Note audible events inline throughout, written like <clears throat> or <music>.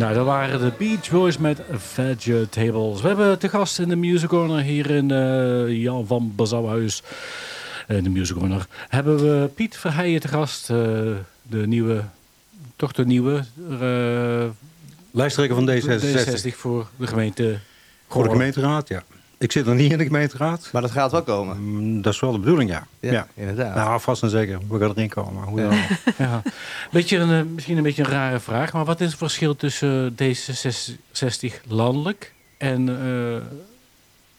Nou, dat waren de Beach Boys met Vegetables. We hebben te gast in de Music Corner hier in uh, Jan van Bazouwhuis. In de Music Corner hebben we Piet Verheijen te gast. Uh, de nieuwe, toch de nieuwe... Uh, Lijsttrekker van D66. D66 voor de gemeente Voor de gemeenteraad, ja. Ik zit nog niet in de gemeenteraad. Maar dat gaat wel komen. Mm, dat is wel de bedoeling, ja. Ja, inderdaad. Nou, vast en zeker. We gaan erin komen. Hoe ja. ja. Beetje een, misschien een beetje een rare vraag, maar wat is het verschil tussen D66 landelijk en uh,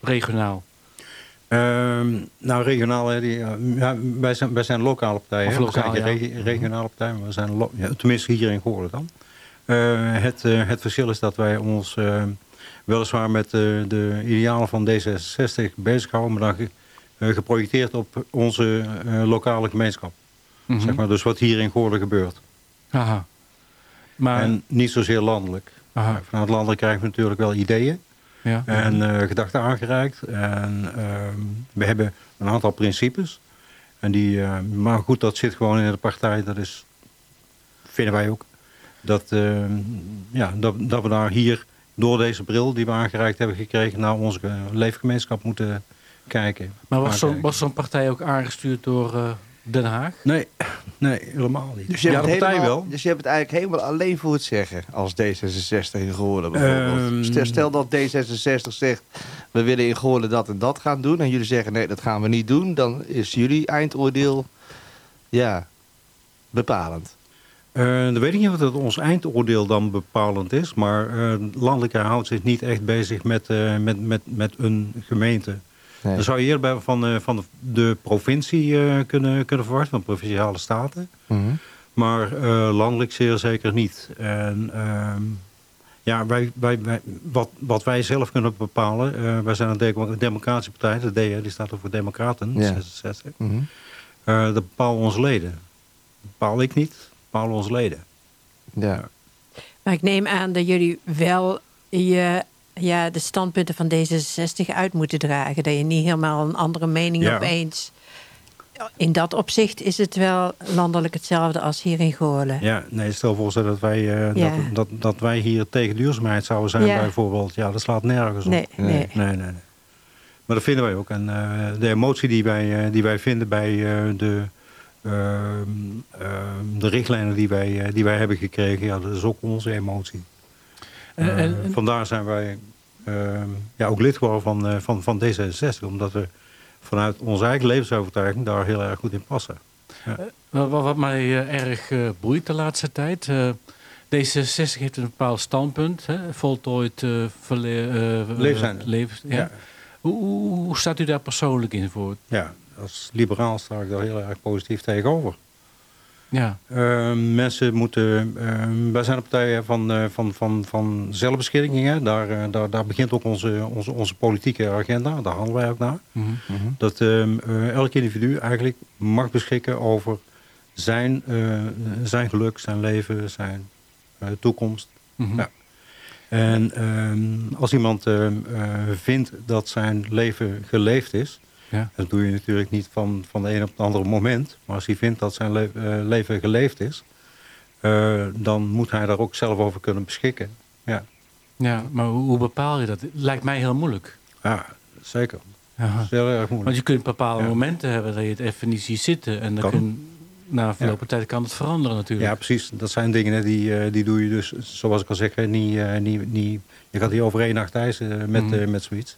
regionaal? Um, nou, regionaal, hè, die, ja, wij, zijn, wij zijn lokale partijen. Of lokaal, we zijn geen ja. regionale partijen, maar we zijn ja, tenminste hier in Goorlen dan. Uh, het, uh, het verschil is dat wij ons weliswaar met de, de idealen van D66 bezighouden, maar dan ge, geprojecteerd op onze lokale gemeenschap. Mm -hmm. zeg maar, dus wat hier in Goorlen gebeurt. Aha. Maar... En niet zozeer landelijk. Aha. Vanuit landelijk krijgen we natuurlijk wel ideeën. Ja. En uh, gedachten aangereikt. En uh, we hebben een aantal principes. En die, uh, maar goed, dat zit gewoon in de partij. Dat is, vinden wij ook. Dat, ja, dat, dat we daar hier door deze bril die we aangereikt hebben gekregen... naar onze leefgemeenschap moeten kijken. Maar was zo'n zo partij ook aangestuurd door Den Haag? Nee, nee helemaal niet. Dus je, ja, hebt het helemaal, wel. dus je hebt het eigenlijk helemaal alleen voor het zeggen als D66 in Goorlen bijvoorbeeld. Um, Stel dat D66 zegt, we willen in Goorlen dat en dat gaan doen. En jullie zeggen, nee, dat gaan we niet doen. Dan is jullie eindoordeel, ja, bepalend. Uh, dan weet ik niet of dat ons eindoordeel dan bepalend is. Maar uh, landelijke houdt zich niet echt bezig met, uh, met, met, met een gemeente. Nee. Dan zou je eerder van, van de, de provincie kunnen, kunnen verwachten, van provinciale staten. Mm -hmm. Maar landelijk zeer zeker niet. En ehm, ja, wij, wij, wij, wat, wat wij zelf kunnen bepalen, wij zijn een democratische partij, de D, die staat voor Democraten, ja. 66. Mm -hmm. dat bepalen onze leden. Dat bepaal ik niet, onze leden. Ja. Maar ik neem aan dat jullie wel je ja, de standpunten van D66 uit moeten dragen. Dat je niet helemaal een andere mening ja. opeens... In dat opzicht is het wel landelijk hetzelfde als hier in Goorlen. Ja, nee, stel voor dat wij, uh, ja. dat, dat, dat wij hier tegen duurzaamheid zouden zijn Ja. bijvoorbeeld. Ja, dat slaat nergens op. Nee, nee. nee, nee, nee. Maar dat vinden wij ook. En uh, de emotie die wij, uh, die wij vinden bij de, de richtlijnen die wij, die wij hebben gekregen... Ja, dat is ook onze emotie. En, en, Uh, vandaar zijn wij uh, ja, ook lid geworden van, uh, van, van D66. Omdat we vanuit onze eigen levensovertuiging daar heel erg goed in passen. Ja. wat, wat mij erg boeit de laatste tijd... D66 heeft een bepaald standpunt, hè? voltooid uh, ja. ja. Hoe, hoe, hoe, staat u daar persoonlijk in voor? Ja, als liberaal sta ik daar heel erg positief tegenover. Ja. Uh, mensen moeten... Uh, wij zijn een partij van, uh, van, van, van zelfbeschikking. Hè? Daar, uh, daar, daar begint ook onze, onze, onze politieke agenda. Daar handelen wij ook naar. Mm -hmm. Dat ehm, elk individu eigenlijk mag beschikken over zijn, zijn geluk, zijn leven, zijn toekomst. Mm -hmm. ja. En ehm, als iemand vindt dat zijn leven geleefd is... Ja. Dat doe je natuurlijk niet van, van de een op het andere moment. Maar als hij vindt dat zijn le uh, leven geleefd is... Uh, dan moet hij daar ook zelf over kunnen beschikken. Ja, ja maar hoe, bepaal je dat? Lijkt mij heel moeilijk. Ja, zeker. Is heel erg moeilijk. Want je kunt bepaalde ja. momenten hebben dat je het even niet ziet zitten. En dan kan. kun, na verloop van tijd kan het veranderen natuurlijk. Ja, precies. Dat zijn dingen die, uh, die doe je dus, zoals ik al zeg, niet, niet, niet, je gaat niet over één nacht ijzen met, mm. met zoiets.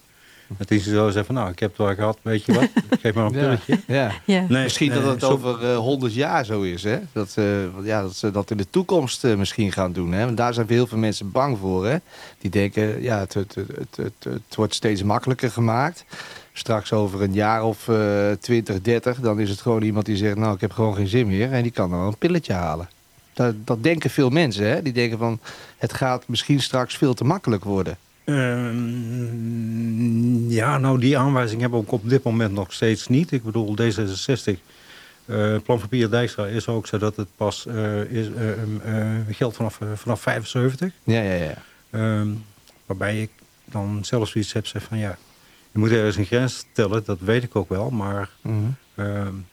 Het is zo zeggen van, nou, ik heb het wel gehad, weet je wat, <laughs> geef maar een pilletje. Ja. Ja. Nee, misschien nee, dat het zo... over honderd uh, jaar zo is, hè? Dat, uh, ja, dat ze dat in de toekomst uh, misschien gaan doen, hè? Want daar zijn heel veel mensen bang voor, hè? Die denken, ja, het, het, het, het, het wordt steeds makkelijker gemaakt. Straks over een jaar of uh, 20, 30, dan is het gewoon iemand die zegt, nou, ik heb gewoon geen zin meer. En die kan dan een pilletje halen. Dat, dat denken veel mensen, hè? Die denken van, het gaat misschien straks veel te makkelijk worden. Uh, ja, nou die aanwijzing hebben we ook op dit moment nog steeds niet. Ik bedoel, D66, uh, plan van Dijkstra is ook zo dat het pas uh, is, geldt vanaf, vanaf 75. Ja, ja, ja. Um, waarbij ik dan zelfs zoiets heb zeg van ja, je moet ergens een grens stellen, dat weet ik ook wel. Maar mm -hmm.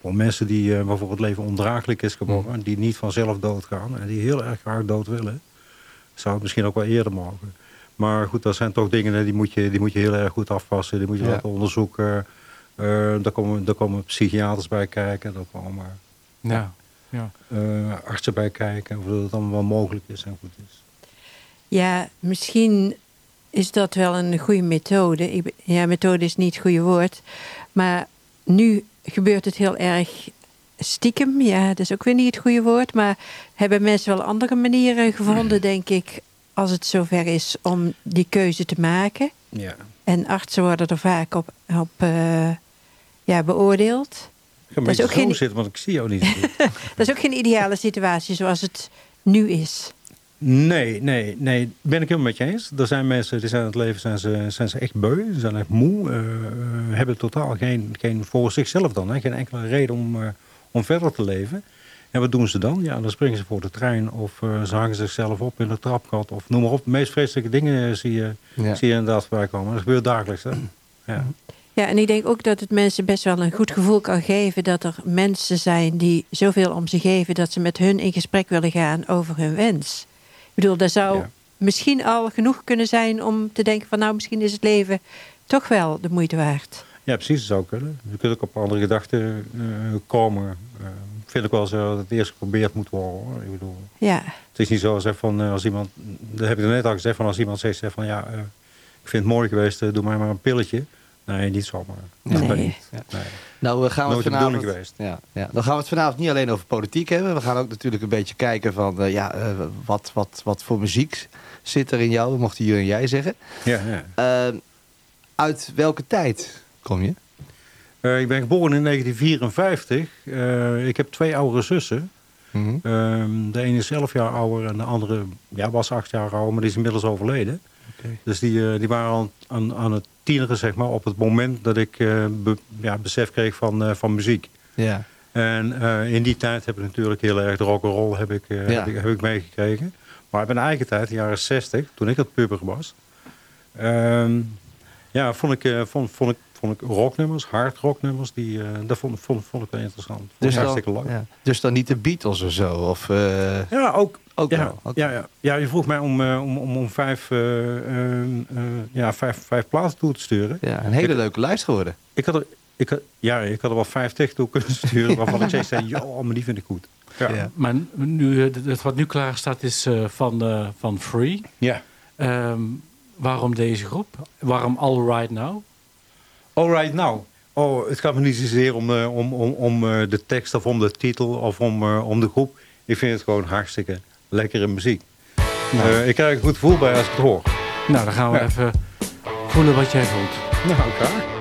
voor mensen die, waarvoor het leven ondraaglijk is geworden, mm -hmm. die niet vanzelf doodgaan en die heel erg hard dood willen. zou het misschien ook wel eerder mogen. Maar goed, dat zijn toch dingen die moet je, die moet je heel erg goed afpassen. Die moet je Ja. laten onderzoeken. Eh, daar, komen, daar komen psychiaters bij kijken. Daar komen Ja. ja. eh, artsen bij kijken. Of dat het allemaal wel mogelijk is en goed is. Ja, misschien is dat wel een goede methode. Ja, methode is niet het goede woord. Maar nu gebeurt het heel erg stiekem. Ja, dat is ook weer niet het goede woord. Maar hebben mensen wel andere manieren gevonden, <clears throat> denk ik, als het zover is om die keuze te maken. Ja. En artsen worden er vaak op, op eh, ja, beoordeeld. Ik ga een Dat is ook geen- zitten, want ik zie jou niet. <laughs> Dat is ook geen ideale situatie zoals het nu is. Nee, nee, nee. Ben ik helemaal met je eens. Er zijn mensen die zijn in het leven zijn ze, zijn ze echt beu, ze zijn echt moe. eh, hebben totaal geen, geen, voor zichzelf dan, hè, geen enkele reden om, om verder te leven. En wat doen ze dan? Ja, dan springen ze voor de trein of eh, ze hangen zichzelf op in de trapgat of noem maar op. De meest vreselijke dingen zie je, Ja. zie je inderdaad voorbij komen. Dat gebeurt dagelijks. Hè? Ja. Ja, en ik denk ook dat het mensen best wel een goed gevoel kan geven dat er mensen zijn die zoveel om zich geven dat ze met hun in gesprek willen gaan over hun wens. Ik bedoel, dat zou Ja. misschien al genoeg kunnen zijn om te denken van nou, misschien is het leven toch wel de moeite waard. ja, precies, dat zou kunnen. Je kunt ook op andere gedachten eh, komen. Eh, vind ook wel zo dat het eerst geprobeerd moet worden. Hoor. Ik bedoel, Ja, Het is niet zo zeg van eh, als iemand, dat heb ik er net al gezegd, van als iemand zegt zeg van ja, eh, ik vind het mooi geweest, eh, doe mij maar een pilletje. Nee, niet zomaar. Nee. Dat Nee. niet. Ja. Nee. Nou, we gaan vanavond. geweest. Ja, ja. Dan gaan we het vanavond niet alleen over politiek hebben. We gaan ook natuurlijk een beetje kijken van eh, ja, eh, wat, wat, wat voor muziek zit er in jou, mochten jullie en jij zeggen. Ja, ja. Eh, uit welke tijd kom je? Eh, ik ben geboren in 1954. Eh, ik heb twee oudere zussen. Mhm. Ehm, de ene is 11 jaar ouder en de andere ja, was 8 jaar ouder, maar die is inmiddels overleden. Dus die, eh, die waren aan, aan, aan het tieneren, zeg maar, op het moment dat ik be- ja, besef kreeg van, van muziek. Ja. En in die tijd heb ik natuurlijk heel erg de rock'n'roll heb ik, Ja. heb ik, heb ik meegekregen. Maar in mijn eigen tijd, de jaren 60, toen ik het puber was, ehm, ja, vond ik, vond, vond ik, vond ik rocknummers, hard rocknummers, die, eh, dat vond, vond, vond ik wel interessant. Vond Dus dan, hartstikke leuk. Ja, ja. dus dan niet de Beatles of zo? Of, eh, ook. ook Ja, wel? Ja, ja. ja, je vroeg mij om, eh, om, om, om vijf, eh, eh, eh, ja, vijf, vijf platen toe te sturen. Ja, een hele leuke lijst geworden. Ik had er, ik had, ja, ik had er wel vijftig toe kunnen sturen, waarvan ik zei, zei, joh, maar die vind ik goed. Ja. Ja. ja. Maar nu, het wat nu klaar staat is eh, van, eh, van Free. Ehm, waarom deze groep? Waarom All Right Now? All right now. Oh, het gaat me niet zozeer om, de, om, om, om eh, de tekst of om de titel of om, eh, om de groep. Ik vind het gewoon hartstikke lekkere muziek. Nou, Eh, ik krijg er een goed gevoel bij als ik het hoor. nou dan gaan we ja. even voelen wat jij voelt. Nou, graag.